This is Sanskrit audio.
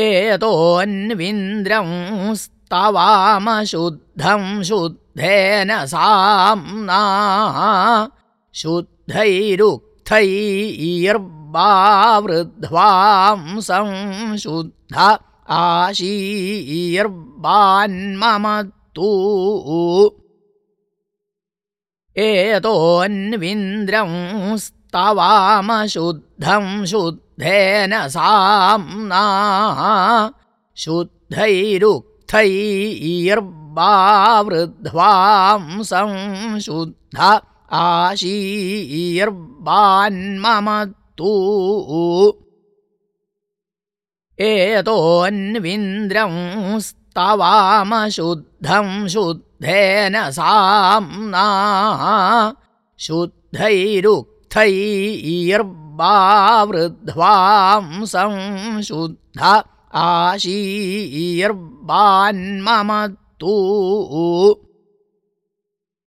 एतोऽन्विन्द्रं स्तवामशुद्धं शुद्धेन साम्ना शुद्धैरुक्थैर्बावृध्वां संशुद्ध आशीर्वान्ममत्तु एतोऽन्विन्द्रं स्तवामशुद्धं शुद्धेन साम्ना शुद्धैरुक्थैर्बावृध्वां संशुद्ध आशीर्वान्ममत्तु। एतोऽन्विन्द्रं स्तवामशुद्धं शुद्धेन साम्ना शुद्धैरुक्थैर्बावृध्वां संशुद्ध आशीर्वान्ममत्तु